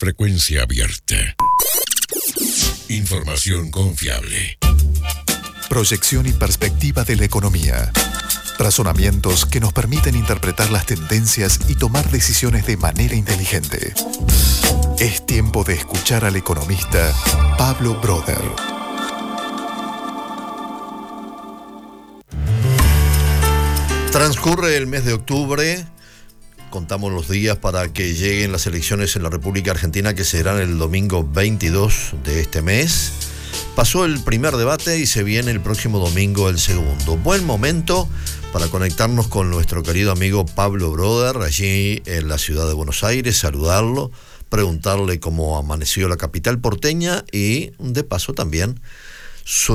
Frecuencia abierta. Información confiable. Proyección y perspectiva de la economía. Razonamientos que nos permiten interpretar las tendencias y tomar decisiones de manera inteligente. Es tiempo de escuchar al economista Pablo Broder. Transcurre el mes de octubre. Contamos los días para que lleguen las elecciones en la República Argentina que serán el domingo 22 de este mes. Pasó el primer debate y se viene el próximo domingo el segundo. Buen momento para conectarnos con nuestro querido amigo Pablo Broder, allí en la ciudad de Buenos Aires, saludarlo, preguntarle cómo amaneció la capital porteña y de paso también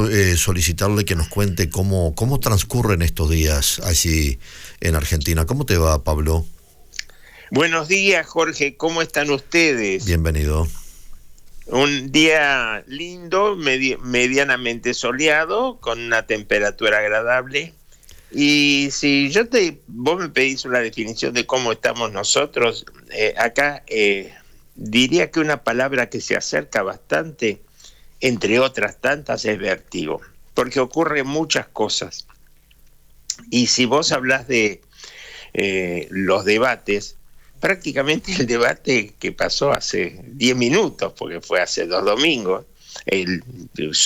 eh, solicitarle que nos cuente cómo, cómo transcurren estos días allí en Argentina. ¿Cómo te va, Pablo? Buenos días, Jorge. ¿Cómo están ustedes? Bienvenido. Un día lindo, medianamente soleado, con una temperatura agradable. Y si yo te, vos me pedís una definición de cómo estamos nosotros, eh, acá eh, diría que una palabra que se acerca bastante, entre otras tantas, es vértigo, porque ocurren muchas cosas. Y si vos hablas de eh, los debates, prácticamente el debate que pasó hace 10 minutos, porque fue hace dos domingos, el,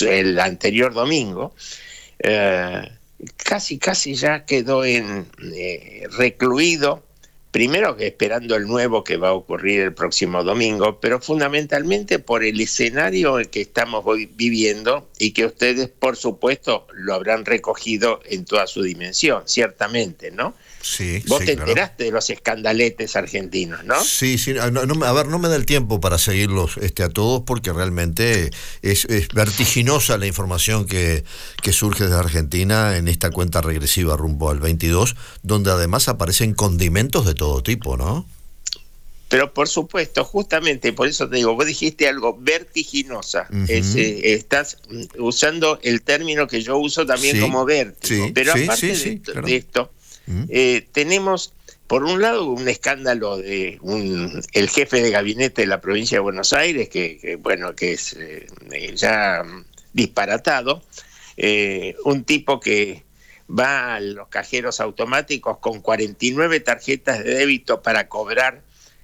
el anterior domingo, eh, casi, casi ya quedó en eh, recluido primero esperando el nuevo que va a ocurrir el próximo domingo, pero fundamentalmente por el escenario en que estamos viviendo y que ustedes, por supuesto, lo habrán recogido en toda su dimensión, ciertamente, ¿no? Sí, Vos te enteraste de los escandaletes argentinos, ¿no? Sí, sí. a ver, no me da el tiempo para seguirlos este, a todos porque realmente es, vertiginosa la información que, que surge de Argentina en esta cuenta regresiva rumbo al 22, donde además aparecen condimentos de todo tipo, ¿no? Pero por supuesto, justamente por eso te digo, vos dijiste algo vertiginosa. Eh, estás usando el término que yo uso también como vértigo. Pero aparte de, esto, eh, tenemos, por un lado, un escándalo de un, el jefe de gabinete de la provincia de Buenos Aires, que, bueno, que es eh, ya disparatado, un tipo que va a los cajeros automáticos con 49 tarjetas de débito para cobrar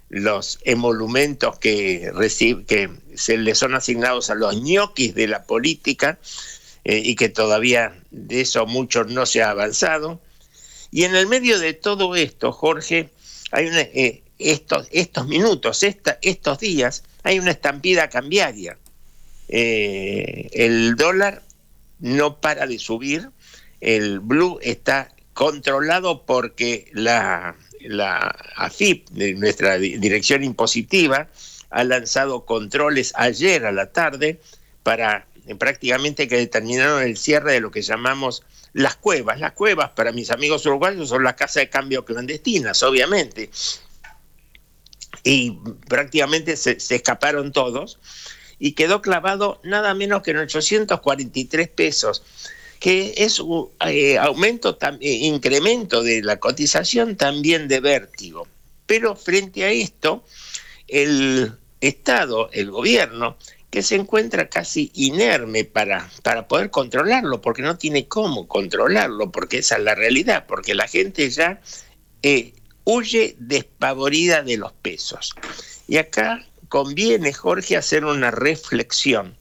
los emolumentos que, recibe, que se le son asignados a los ñoquis de la política y que todavía de eso mucho no se ha avanzado. Y en el medio de todo esto, Jorge, hay una, eh, estos, estos minutos, estos días, hay una estampida cambiaria. Eh, el dólar no para de subir, el blue está controlado porque la, AFIP, nuestra dirección impositiva, ha lanzado controles ayer a la tarde para prácticamente que determinaron el cierre de lo que llamamos las cuevas. Las cuevas, para mis amigos uruguayos, son las casas de cambio clandestinas, obviamente. Y prácticamente se, escaparon todos y quedó clavado nada menos que en 843 pesos, que es un eh, aumento, eh, incremento de la cotización también de vértigo. Pero frente a esto, el Estado, el gobierno, que se encuentra casi inerme para, para poder controlarlo, porque no tiene cómo controlarlo, porque esa es la realidad, porque la gente ya eh, huye despavorida de los pesos. Y acá conviene, Jorge, hacer una reflexión.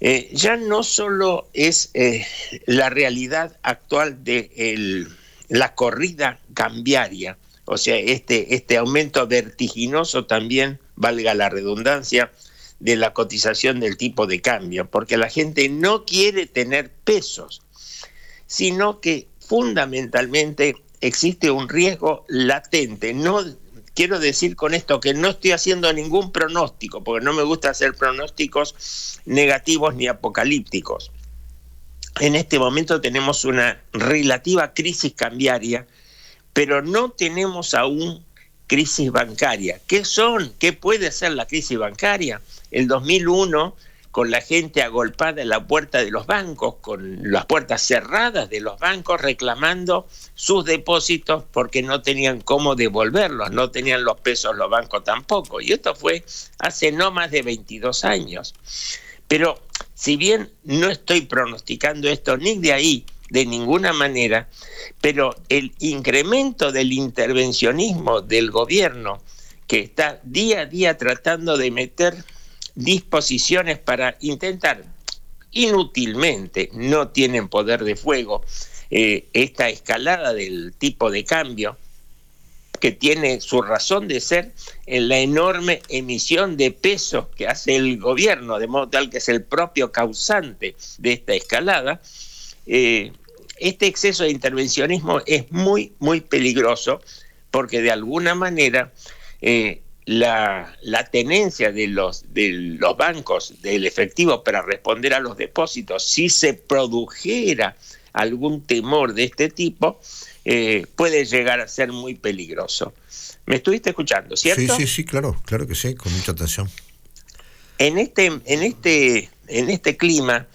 Eh, ya no solo es eh, la realidad actual de la corrida cambiaria, o sea, este, este aumento vertiginoso también, valga la redundancia, de la cotización del tipo de cambio, porque la gente no quiere tener pesos, sino que fundamentalmente existe un riesgo latente. No quiero decir con esto que no estoy haciendo ningún pronóstico, porque no me gusta hacer pronósticos negativos ni apocalípticos. En este momento tenemos una relativa crisis cambiaria, pero no tenemos aún crisis bancaria. ¿Qué son? ¿Qué puede ser la crisis bancaria? El 2001 con la gente agolpada en la puerta de los bancos, con las puertas cerradas de los bancos, reclamando sus depósitos porque no tenían cómo devolverlos, no tenían los pesos los bancos tampoco. Y esto fue hace no más de 22 años. Pero si bien no estoy pronosticando esto ni de ahí, de ninguna manera, pero el incremento del intervencionismo del gobierno que está día a día tratando de meter disposiciones para intentar inútilmente, no tienen poder de fuego, eh, esta escalada del tipo de cambio que tiene su razón de ser en la enorme emisión de pesos que hace el gobierno, de modo tal que es el propio causante de esta escalada, eh, este exceso de intervencionismo es muy, muy peligroso porque de alguna manera eh, la, tenencia de los, de los bancos del efectivo para responder a los depósitos, si se produjera algún temor de este tipo, eh, puede llegar a ser muy peligroso. ¿Me estuviste escuchando, cierto? Sí, sí, sí, claro, claro que sí, con mucha atención. En este, en este, en este clima,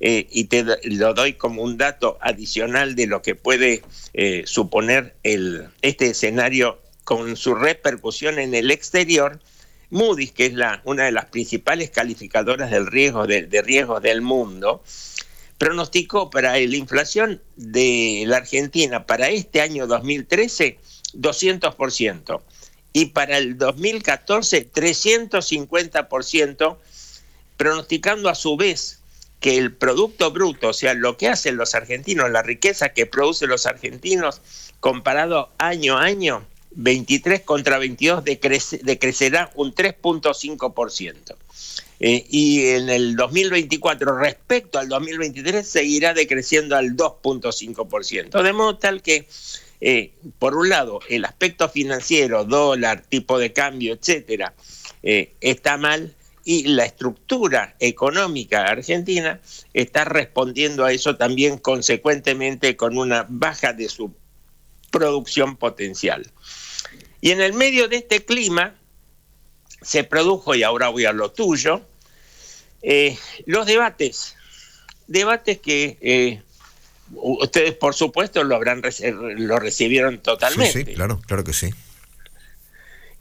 eh, y te lo doy como un dato adicional de lo que puede eh, suponer el, este escenario con su repercusión en el exterior, Moody's, que es una de las principales calificadoras del riesgo de, riesgo del mundo, pronosticó para la inflación de la Argentina para este año 2013 200% y para el 2014 350%, pronosticando a su vez que el Producto Bruto, o sea, lo que hacen los argentinos, la riqueza que producen los argentinos, comparado año a año, 23 contra 22 decrecerá un 3.5%. Eh, y en el 2024 respecto al 2023 seguirá decreciendo al 2.5%. De modo tal que, eh, por un lado, el aspecto financiero, dólar, tipo de cambio, etcétera, eh, está mal y la estructura económica argentina está respondiendo a eso también consecuentemente con una baja de su producción potencial. Y en el medio de este clima se produjo, y ahora voy a lo tuyo, eh, los debates. Debates que eh, ustedes, por supuesto, lo habrán lo recibieron totalmente. Sí, claro, claro que sí.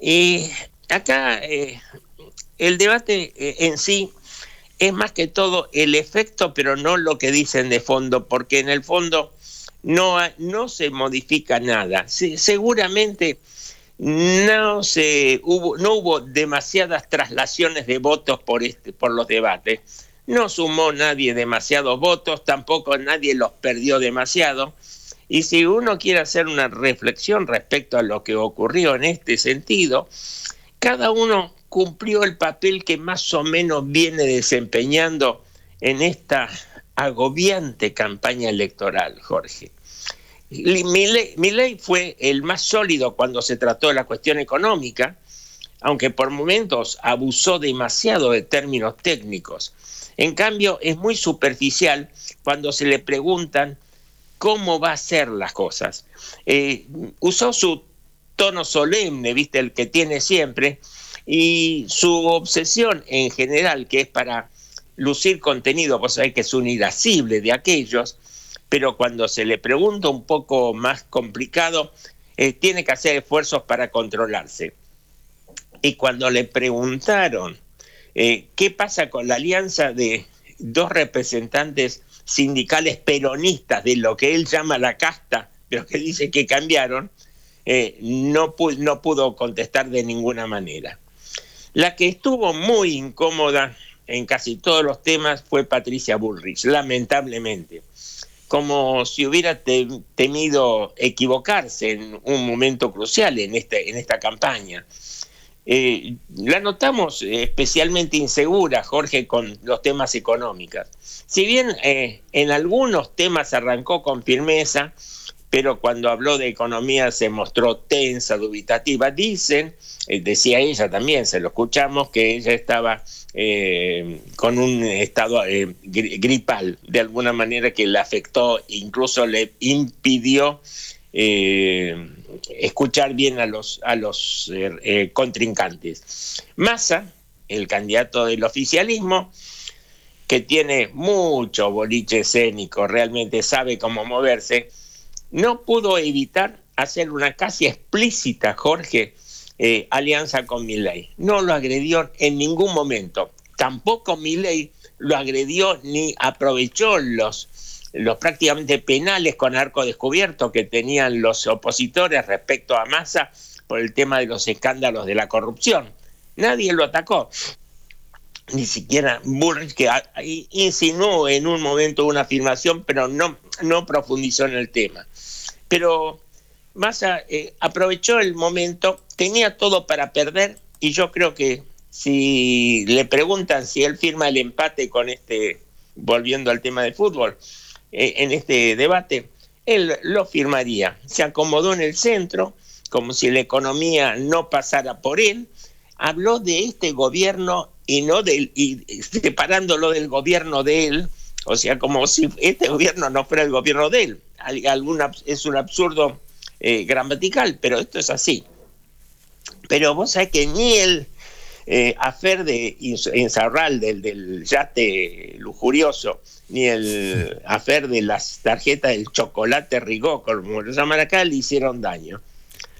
Y acá eh, el debate en sí es más que todo el efecto, pero no lo que dicen de fondo, porque en el fondo no, no se modifica nada. seguramente no se hubo no hubo demasiadas traslaciones de votos por este por los debates. No sumó nadie demasiados votos tampoco nadie los perdió demasiado. Y si uno quiere hacer una reflexión respecto a lo que ocurrió en este sentido cada uno cumplió el papel que más o menos viene desempeñando en esta agobiante campaña electoral Jorge mi ley, fue el más sólido cuando se trató de la cuestión económica, aunque por momentos abusó demasiado de términos técnicos. En cambio, es muy superficial cuando se le preguntan cómo va a ser las cosas. Eh, usó su tono solemne, viste, el que tiene siempre, y su obsesión en general, que es para lucir contenido, pues hay que es un irascible de aquellos, pero cuando se le pregunta un poco más complicado, eh, tiene que hacer esfuerzos para controlarse. Y cuando le preguntaron eh, qué pasa con la alianza de dos representantes sindicales peronistas de lo que él llama la casta, pero que dice que cambiaron, eh, no, no pudo contestar de ninguna manera. La que estuvo muy incómoda en casi todos los temas fue Patricia Bullrich, lamentablemente como si hubiera temido equivocarse en un momento crucial en, este, esta campaña. Eh, la notamos especialmente insegura, Jorge, con los temas económicos. Si bien eh, en algunos temas arrancó con firmeza, pero cuando habló de economía se mostró tensa, dubitativa. Dicen, eh, decía ella también, se lo escuchamos, que ella estaba eh, con un estado eh, gripal, de alguna manera que le afectó, incluso le impidió escuchar bien a los, a los contrincantes. Massa, el candidato del oficialismo, que tiene mucho boliche escénico, realmente sabe cómo moverse, no pudo evitar hacer una casi explícita, Jorge, eh, alianza con Milei. No lo agredió en ningún momento. Tampoco Milei lo agredió ni aprovechó los, los prácticamente penales con arco descubierto que tenían los opositores respecto a Massa por el tema de los escándalos de la corrupción. Nadie lo atacó. Ni siquiera Burrich, que insinuó en un momento una afirmación, pero no, no profundizó en el tema. Pero Massa eh, aprovechó el momento, tenía todo para perder y yo creo que si le preguntan si él firma el empate con este, volviendo al tema de fútbol, eh, en este debate, él lo firmaría. Se acomodó en el centro, como si la economía no pasara por él, habló de este gobierno y no del, y separándolo del gobierno de él, o sea, como si este gobierno no fuera el gobierno de él. Es un absurdo eh, gramatical, pero esto es así. Pero vos sabés que ni el eh, afer de Insarral, del, del yate lujurioso, ni el afer de las tarjetas del chocolate Rigó, como lo llaman acá, le hicieron daño.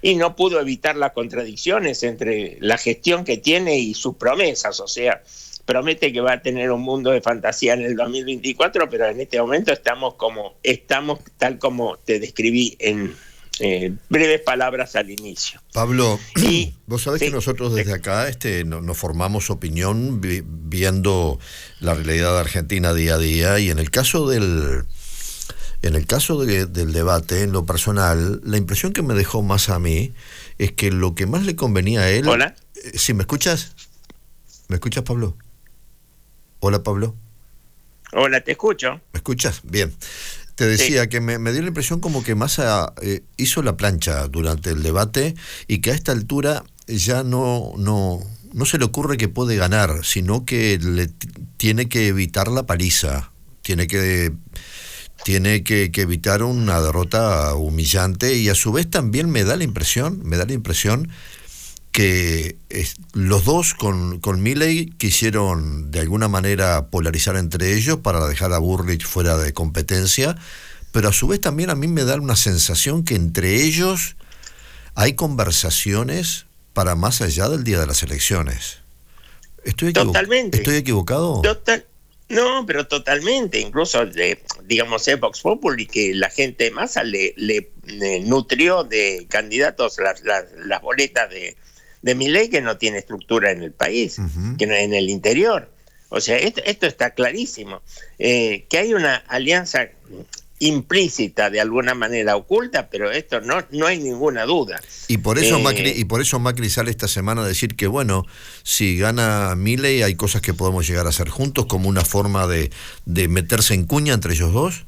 Y no pudo evitar las contradicciones entre la gestión que tiene y sus promesas. O sea, promete que va a tener un mundo de fantasía en el 2024, pero en este momento estamos como estamos tal como te describí en eh, breves palabras al inicio. Pablo, vos sabés que nosotros desde acá este, nos formamos opinión viendo la realidad argentina día a día y en el caso del... En el caso del debate, en lo personal, la impresión que me dejó más a mí es que lo que más le convenía a él... Hola. Eh, ¿Sí me escuchas? ¿Me escuchas, Pablo? Hola, Pablo. Hola, te escucho. ¿Me escuchas? Bien. Te decía que me, dio la impresión como que Massa eh, hizo la plancha durante el debate y que a esta altura ya no, no, no se le ocurre que puede ganar, sino que le tiene que evitar la paliza, tiene que tiene que, que, evitar una derrota humillante y a su vez también me da la impresión, me da la impresión que los dos con, con Milley quisieron de alguna manera polarizar entre ellos para dejar a Burrich fuera de competencia, pero a su vez también a mí me da una sensación que entre ellos hay conversaciones para más allá del día de las elecciones. ¿Estoy, totalmente. ¿Estoy equivocado? no, pero totalmente. Incluso, de, digamos, es Vox Populi que la gente de masa le, le, nutrió de candidatos las, las boletas de, de mi ley que no tiene estructura en el país, que no en el interior. O sea, esto, está clarísimo. Eh, que hay una alianza implícita de alguna manera oculta, pero esto no, no hay ninguna duda. Y por eso eh, Macri, y por eso Macri sale esta semana a decir que bueno, si gana Milei hay cosas que podemos llegar a hacer juntos como una forma de, de meterse en cuña entre ellos dos.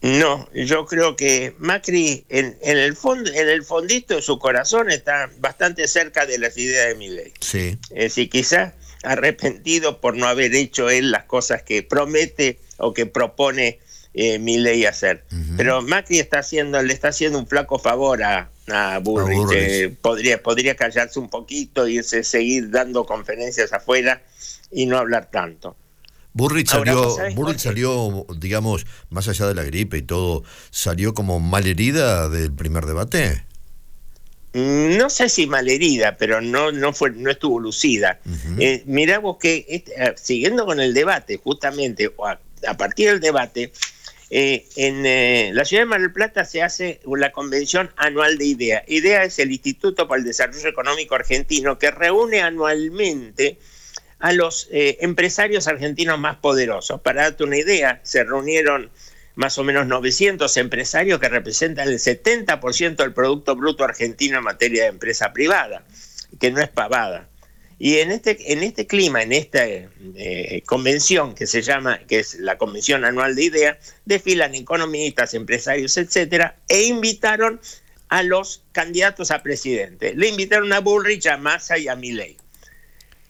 No, yo creo que Macri en, el fondo, en el fondito de su corazón está bastante cerca de las ideas de Milei. Sí. Es decir, quizás arrepentido por no haber hecho él las cosas que promete o que propone eh, Milei hacer. Pero Macri está haciendo, le está haciendo un flaco favor a, a Burrich. podría, podría callarse un poquito y seguir dando conferencias afuera y no hablar tanto. Burrich salió, salió, digamos, más allá de la gripe y todo, ¿salió como malherida del primer debate? Mm, no sé si malherida, pero no, no, fue, no estuvo lucida. Eh, mirá vos que, este, siguiendo con el debate, justamente, a, partir del debate, eh, en la ciudad de Mar del Plata se hace la convención anual de IDEA. IDEA es el Instituto para el Desarrollo Económico Argentino que reúne anualmente a los eh, empresarios argentinos más poderosos. Para darte una idea, se reunieron más o menos 900 empresarios que representan el 70% del Producto Bruto argentino en materia de empresa privada, que no es pavada. Y en este, en este clima, en esta eh, convención que se llama, que es la Convención Anual de Idea, desfilan economistas, empresarios, etcétera, e invitaron a los candidatos a presidente. Le invitaron a Bullrich, a Massa y a Milley.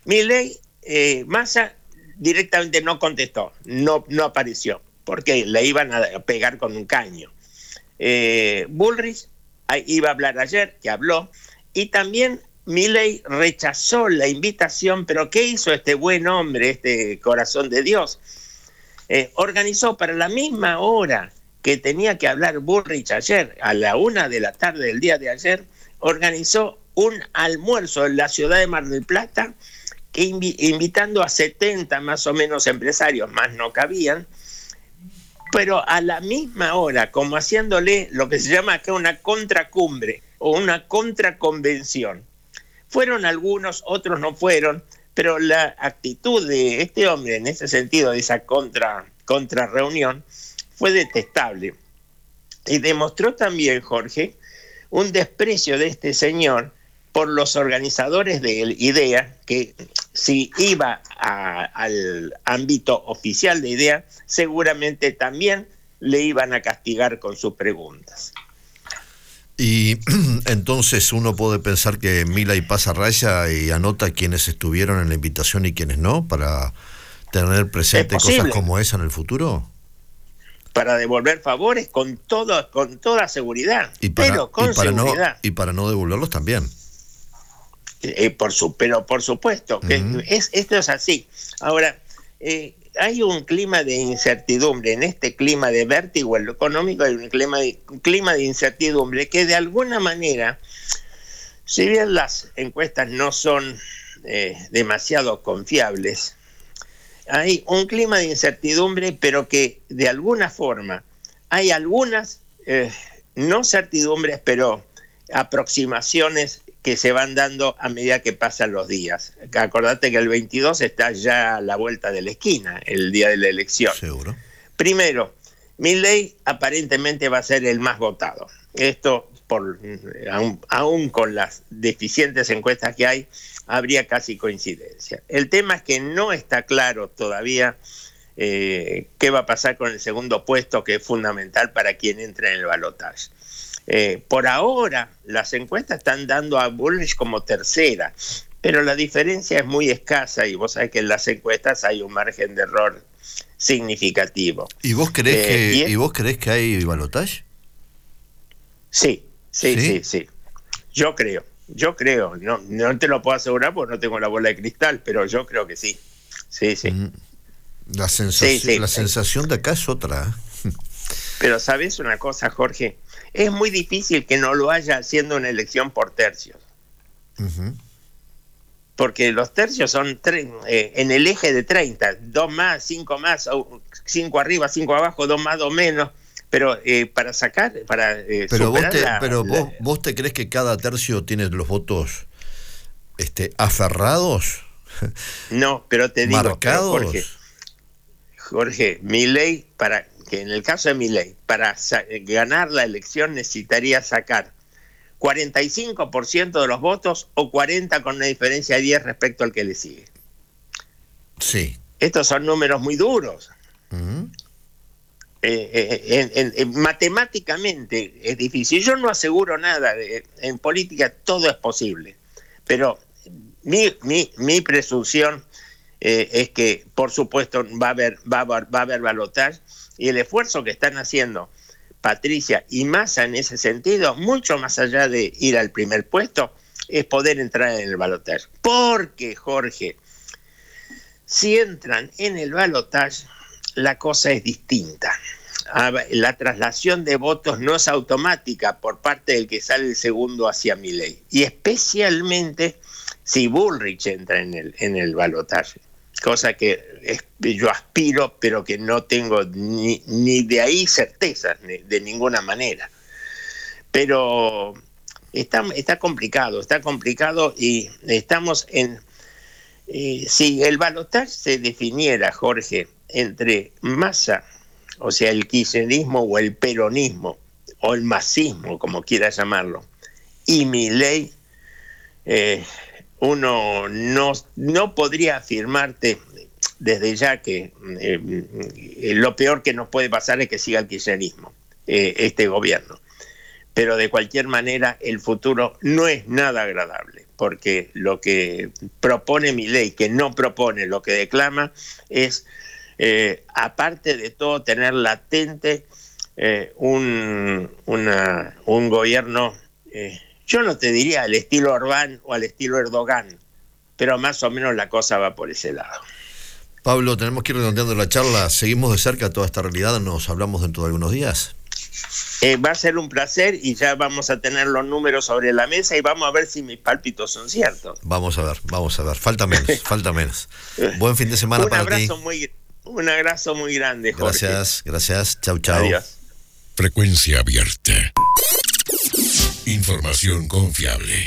Milley eh, Massa directamente no contestó, no, no apareció, porque le iban a pegar con un caño. Eh, Bullrich iba a hablar ayer, que habló, y también Milley rechazó la invitación, pero ¿qué hizo este buen hombre, este corazón de Dios? Eh, organizó para la misma hora que tenía que hablar Bullrich ayer, a la una de la tarde del día de ayer, organizó un almuerzo en la ciudad de Mar del Plata, invitando a 70 más o menos empresarios, más no cabían, pero a la misma hora, como haciéndole lo que se llama acá una contracumbre o una contraconvención. Fueron algunos, otros no fueron, pero la actitud de este hombre en ese sentido, de esa contra, contra reunión, fue detestable. Y demostró también, Jorge, un desprecio de este señor por los organizadores de IDEA, que si iba al ámbito oficial de IDEA, seguramente también le iban a castigar con sus preguntas. Y entonces uno puede pensar que Mila y pasa raya y anota quienes estuvieron en la invitación y quienes no, para tener presente cosas como esa en el futuro. Para devolver favores con todo, con toda seguridad, y para, pero con para seguridad. No, y para no devolverlos también. Eh, por su, pero por supuesto, que es, esto es así. Ahora, eh, hay un clima de incertidumbre, en este clima de vértigo en lo económico hay un clima de, clima de incertidumbre que de alguna manera, si bien las encuestas no son eh, demasiado confiables, hay un clima de incertidumbre, pero que de alguna forma hay algunas, no certidumbres, pero aproximaciones que se van dando a medida que pasan los días. Acordate que el 22 está ya a la vuelta de la esquina, el día de la elección. Seguro. Primero, ley aparentemente va a ser el más votado. Esto, por, aún, con las deficientes encuestas que hay, habría casi coincidencia. El tema es que no está claro todavía eh, qué va a pasar con el segundo puesto, que es fundamental para quien entre en el balotaje. Eh, por ahora, las encuestas están dando a Bullrich como tercera, pero la diferencia es muy escasa y vos sabés que en las encuestas hay un margen de error significativo. ¿Y vos crees, eh, que, ¿y vos crees que hay balotaje? Sí, sí, sí, sí, Yo creo, yo creo. No, no te lo puedo asegurar porque no tengo la bola de cristal, pero yo creo que sí. Sí, sí. Mm, la sensación, la sensación de acá es otra. Pero sabes una cosa, Jorge, es muy difícil que no lo haya haciendo una elección por tercios. Porque los tercios son eh, en el eje de 30, dos más, cinco más, cinco arriba, cinco abajo, dos más, dos menos. Pero eh, para sacar, para eh, pero, vos te, pero vos, te crees que cada tercio tiene los votos este, aferrados. No, pero te digo, marcados. Jorge, Jorge, mi ley para que en el caso de Milei, para ganar la elección necesitaría sacar 45% de los votos o 40 con una diferencia de 10 respecto al que le sigue. Sí. Estos son números muy duros. Eh, eh, matemáticamente es difícil. Yo no aseguro nada. en política todo es posible. Pero mi, mi, mi presunción eh, es que, por supuesto, va a haber, va a va a haber balotaje y el esfuerzo que están haciendo Patricia y Massa en ese sentido, mucho más allá de ir al primer puesto, es poder entrar en el balotaje. Porque, Jorge, si entran en el balotaje, la cosa es distinta. La traslación de votos no es automática por parte del que sale el segundo hacia mi ley. Y especialmente si Bullrich entra en el, en el balotaje cosa que yo aspiro, pero que no tengo ni, ni de ahí certeza, de ninguna manera. Pero está, está complicado, está complicado y estamos en... Eh, si el balotaje se definiera, Jorge, entre masa, o sea, el kirchnerismo o el peronismo, o el masismo, como quiera llamarlo, y mi ley, eh, uno no, no podría afirmarte desde ya que eh, lo peor que nos puede pasar es que siga el kirchnerismo, eh, este gobierno. Pero de cualquier manera el futuro no es nada agradable, porque lo que propone mi ley, que no propone lo que declama, es, eh, aparte de todo, tener latente un, un gobierno yo no te diría al estilo Orbán o al estilo Erdogan, pero más o menos la cosa va por ese lado. Pablo, tenemos que ir redondeando la charla. ¿Seguimos de cerca toda esta realidad? ¿Nos hablamos dentro de algunos días? Eh, va a ser un placer y ya vamos a tener los números sobre la mesa y vamos a ver si mis pálpitos son ciertos. Vamos a ver, vamos a ver. Falta menos, falta menos. Buen fin de semana un para Muy, un abrazo muy grande, Jorge. Gracias, gracias. Chau, chau. Adiós. Frecuencia abierta. Información confiable.